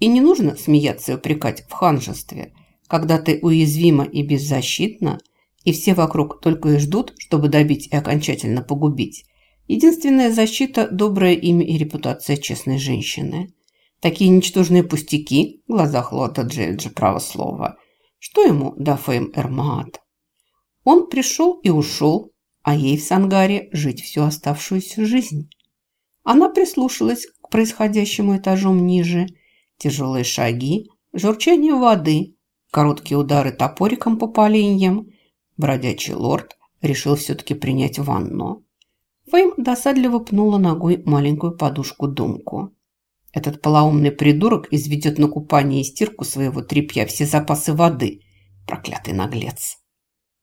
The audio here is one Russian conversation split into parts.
И не нужно смеяться и упрекать в ханжестве. Когда ты уязвима и беззащитна, и все вокруг только и ждут, чтобы добить и окончательно погубить, единственная защита – доброе имя и репутация честной женщины. Такие ничтожные пустяки в глазах лорда Джейджа право слова. Что ему до Фейм Эрмаат? Он пришел и ушел, а ей в Сангаре жить всю оставшуюся жизнь. Она прислушалась к происходящему этажом ниже. Тяжелые шаги, журчание воды, короткие удары топориком по поленьям. Бродячий лорд решил все-таки принять ванну. Фейм досадливо пнула ногой маленькую подушку-думку. Этот полоумный придурок изведет на купание и стирку своего тряпья все запасы воды. Проклятый наглец.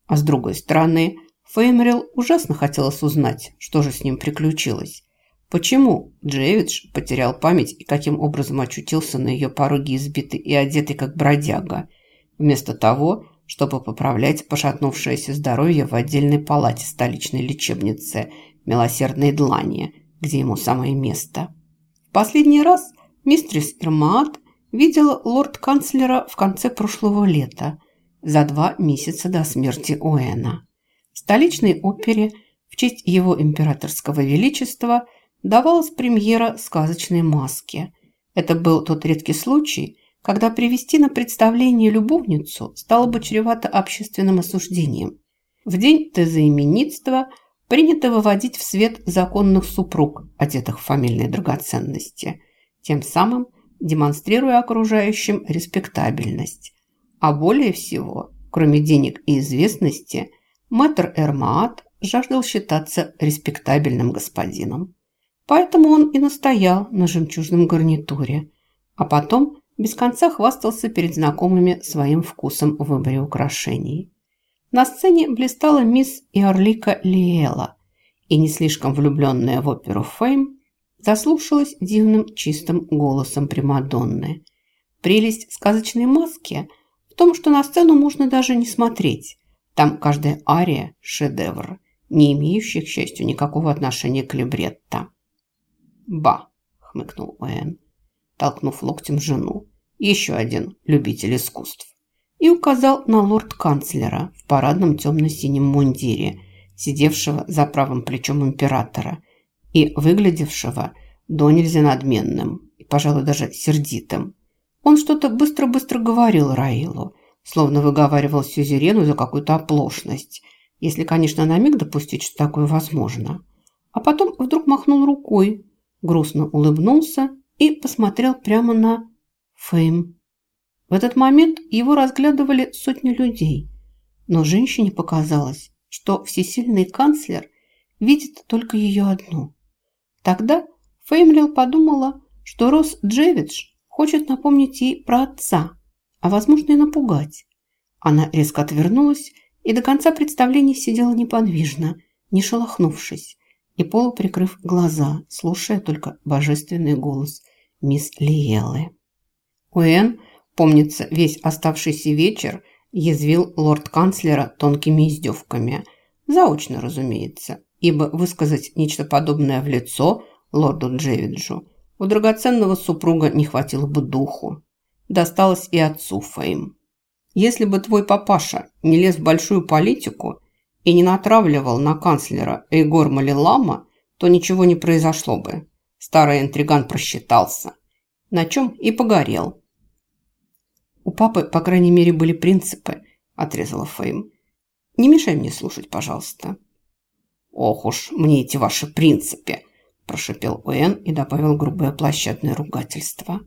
А с другой стороны, Феймрил ужасно хотелось узнать, что же с ним приключилось. Почему Джевидж потерял память и каким образом очутился на ее пороге избитый и одетый как бродяга, вместо того, чтобы поправлять пошатнувшееся здоровье в отдельной палате столичной лечебницы Милосердной Длани, где ему самое место. Последний раз мистрис Ирмаат видела лорд-канцлера в конце прошлого лета, за два месяца до смерти Уэна. В столичной опере в честь его императорского величества давалась премьера сказочной маски. Это был тот редкий случай, когда привести на представление любовницу стало бы чревато общественным осуждением. В день тезоименитства – принято выводить в свет законных супруг, одетых в фамильные драгоценности, тем самым демонстрируя окружающим респектабельность. А более всего, кроме денег и известности, мэтр Эрмаат жаждал считаться респектабельным господином. Поэтому он и настоял на жемчужном гарнитуре, а потом без конца хвастался перед знакомыми своим вкусом в выборе украшений. На сцене блистала мисс Иорлика Лиэла, и не слишком влюбленная в оперу Фейм заслушалась дивным чистым голосом Примадонны. Прелесть сказочной маски в том, что на сцену можно даже не смотреть. Там каждая ария – шедевр, не имеющий, к счастью, никакого отношения к либретто. «Ба!» – хмыкнул Уэн, толкнув локтем жену. «Еще один любитель искусств» и указал на лорд-канцлера в парадном темно-синем мундире, сидевшего за правым плечом императора и выглядевшего до нельзя надменным и, пожалуй, даже сердитым. Он что-то быстро-быстро говорил Раилу, словно выговаривал сюзерену за какую-то оплошность, если, конечно, на миг допустить, что такое возможно. А потом вдруг махнул рукой, грустно улыбнулся и посмотрел прямо на Фейм. В этот момент его разглядывали сотни людей, но женщине показалось, что всесильный канцлер видит только ее одну. Тогда Феймлил подумала, что Рос Джевидж хочет напомнить ей про отца, а возможно и напугать. Она резко отвернулась и до конца представления сидела неподвижно, не шелохнувшись и полуприкрыв глаза, слушая только божественный голос мисс Лиелы. Уэн Помнится, весь оставшийся вечер язвил лорд-канцлера тонкими издевками. Заочно, разумеется, ибо высказать нечто подобное в лицо лорду Джевиджу у драгоценного супруга не хватило бы духу. Досталось и отцу Фейм. Если бы твой папаша не лез в большую политику и не натравливал на канцлера Эйгор Малилама, то ничего не произошло бы. Старый интриган просчитался, на чем и погорел. «У папы, по крайней мере, были принципы», – отрезала Фейм. «Не мешай мне слушать, пожалуйста». «Ох уж мне эти ваши принципы!» – прошипел Уэн и добавил грубое площадное ругательство.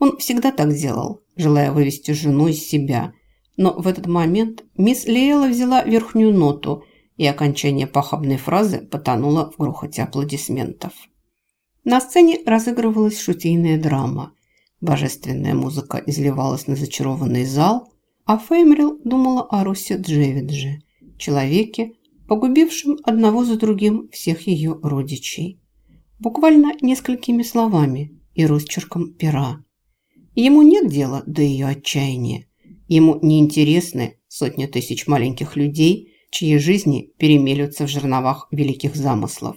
Он всегда так делал, желая вывести жену из себя. Но в этот момент мисс Лейла взяла верхнюю ноту, и окончание похабной фразы потонуло в грохоте аплодисментов. На сцене разыгрывалась шутейная драма – Божественная музыка изливалась на зачарованный зал, а Феймрил думала о Русе Джевидже, человеке, погубившем одного за другим всех ее родичей. Буквально несколькими словами и росчерком пера. Ему нет дела до ее отчаяния. Ему не интересны сотни тысяч маленьких людей, чьи жизни перемелются в жерновах великих замыслов.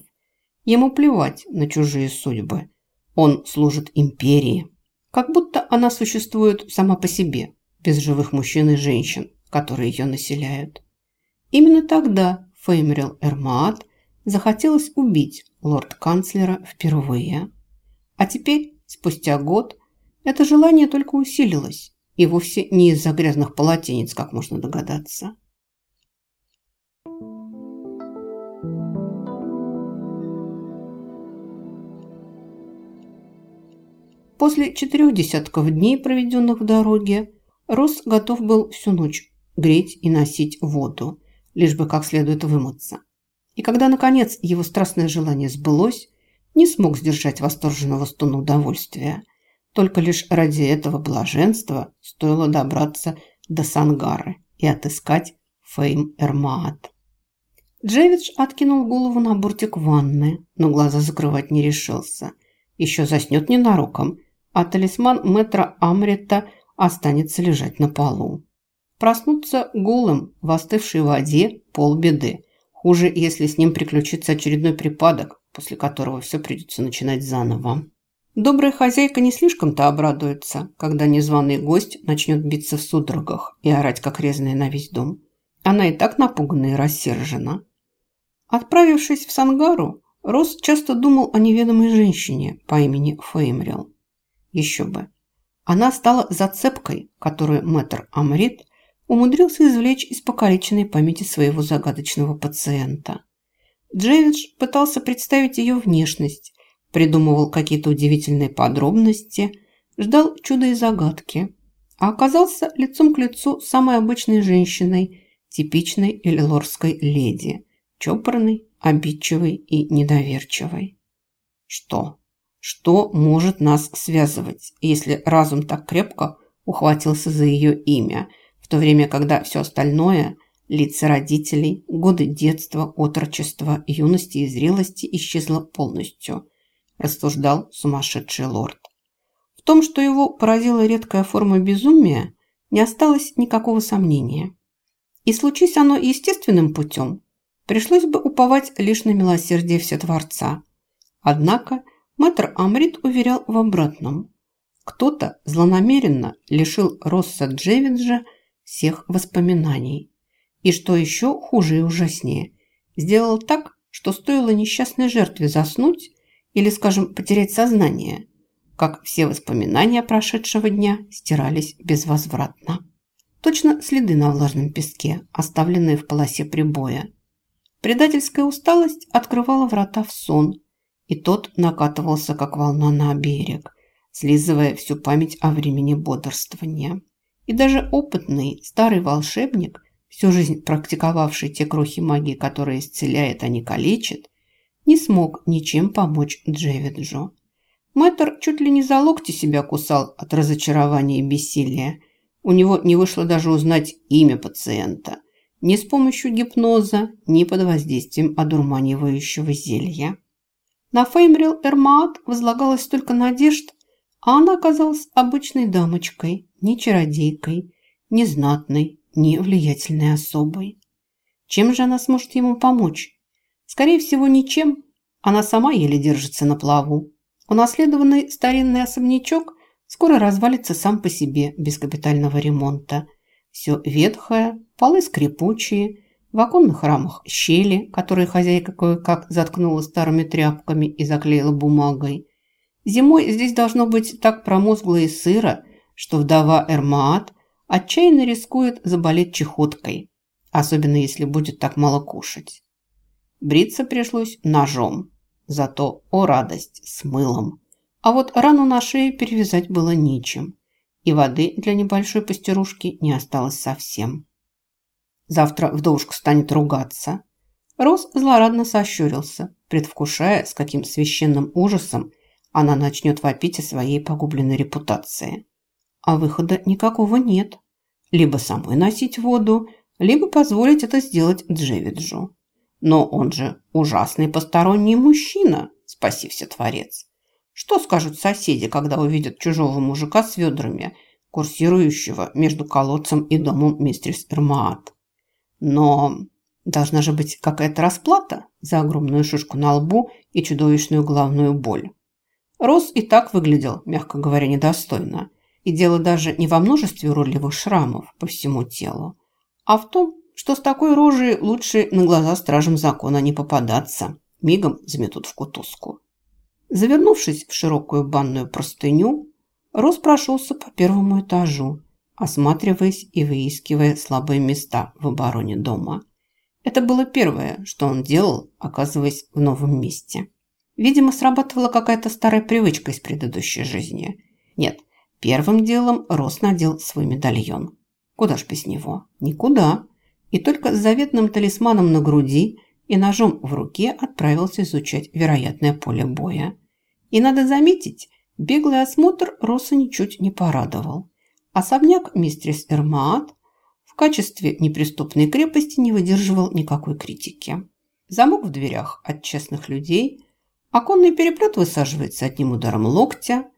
Ему плевать на чужие судьбы. Он служит империи. Как будто она существует сама по себе, без живых мужчин и женщин, которые ее населяют. Именно тогда Феймрил Эрмаат захотелось убить лорд-канцлера впервые. А теперь, спустя год, это желание только усилилось, и вовсе не из-за грязных полотенец, как можно догадаться. После четырех десятков дней, проведенных в дороге, Рос готов был всю ночь греть и носить воду, лишь бы как следует вымыться. И когда, наконец, его страстное желание сбылось, не смог сдержать восторженного стуна удовольствия. Только лишь ради этого блаженства стоило добраться до Сангары и отыскать Фейм Эрмаат. Джевидж откинул голову на бортик ванны, но глаза закрывать не решился. Еще заснет ненароком, а талисман мэтра Амрита останется лежать на полу. Проснуться голым в остывшей воде – полбеды. Хуже, если с ним приключится очередной припадок, после которого все придется начинать заново. Добрая хозяйка не слишком-то обрадуется, когда незваный гость начнет биться в судорогах и орать, как резаный на весь дом. Она и так напугана и рассержена. Отправившись в Сангару, Рос часто думал о неведомой женщине по имени Феймрил. Еще бы. Она стала зацепкой, которую мэтр Амрит умудрился извлечь из покалеченной памяти своего загадочного пациента. Джевидж пытался представить ее внешность, придумывал какие-то удивительные подробности, ждал чуда и загадки, а оказался лицом к лицу самой обычной женщиной, типичной эллорской леди, чопорной, обидчивой и недоверчивой. Что? Что может нас связывать, если разум так крепко ухватился за ее имя, в то время, когда все остальное – лица родителей, годы детства, отрочества, юности и зрелости – исчезло полностью, рассуждал сумасшедший лорд. В том, что его поразила редкая форма безумия, не осталось никакого сомнения. И случись оно естественным путем, пришлось бы уповать лишь на милосердие Всетворца. Однако – Мэтр Амрит уверял в обратном. Кто-то злонамеренно лишил Росса Джевиджа всех воспоминаний. И что еще хуже и ужаснее, сделал так, что стоило несчастной жертве заснуть или, скажем, потерять сознание, как все воспоминания прошедшего дня стирались безвозвратно. Точно следы на влажном песке, оставленные в полосе прибоя. Предательская усталость открывала врата в сон – и тот накатывался, как волна на берег, слизывая всю память о времени бодрствования. И даже опытный старый волшебник, всю жизнь практиковавший те крохи магии, которые исцеляет, а не калечит, не смог ничем помочь Джевиджу. Мэтр чуть ли не за локти себя кусал от разочарования и бессилия. У него не вышло даже узнать имя пациента. Ни с помощью гипноза, ни под воздействием одурманивающего зелья. На Феймрил Эрмаат возлагалось столько надежд, а она оказалась обычной дамочкой, не чародейкой, не знатной, не влиятельной особой. Чем же она сможет ему помочь? Скорее всего, ничем. Она сама еле держится на плаву. Унаследованный старинный особнячок скоро развалится сам по себе без капитального ремонта. Все ветхое, полы скрипучие, в оконных рамах щели, которые хозяйка кое-как заткнула старыми тряпками и заклеила бумагой. Зимой здесь должно быть так промозгло и сыро, что вдова Эрмаат отчаянно рискует заболеть чехоткой, особенно если будет так мало кушать. Бриться пришлось ножом, зато, о радость, с мылом. А вот рану на шее перевязать было нечем, и воды для небольшой пастерушки не осталось совсем. Завтра вдовушка станет ругаться. Рос злорадно сощурился, предвкушая, с каким священным ужасом она начнет вопить о своей погубленной репутации. А выхода никакого нет. Либо самой носить воду, либо позволить это сделать Джевиджу. Но он же ужасный посторонний мужчина, спаси все творец. Что скажут соседи, когда увидят чужого мужика с ведрами, курсирующего между колодцем и домом мистерс Эрмаат? Но должна же быть какая-то расплата за огромную шишку на лбу и чудовищную головную боль. Рос и так выглядел, мягко говоря, недостойно. И дело даже не во множестве уродливых шрамов по всему телу, а в том, что с такой рожей лучше на глаза стражам закона не попадаться. Мигом заметут в кутузку. Завернувшись в широкую банную простыню, Рос прошелся по первому этажу, осматриваясь и выискивая слабые места в обороне дома. Это было первое, что он делал, оказываясь в новом месте. Видимо, срабатывала какая-то старая привычка из предыдущей жизни. Нет, первым делом Рос надел свой медальон. Куда ж без него? Никуда. И только с заветным талисманом на груди и ножом в руке отправился изучать вероятное поле боя. И надо заметить, беглый осмотр Роса ничуть не порадовал. Особняк мистерис Эрмаат в качестве неприступной крепости не выдерживал никакой критики. Замок в дверях от честных людей, оконный переплет высаживается одним ударом локтя,